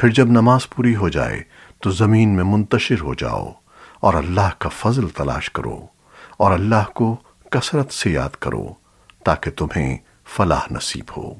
پھر جب نماز پوری ہو جائے تو زمین میں منتشر ہو جاؤ اور اللہ کا فضل تلاش کرو اور اللہ کو کثرت سے یاد کرو تاکہ تمہیں فلاح نصیب ہو۔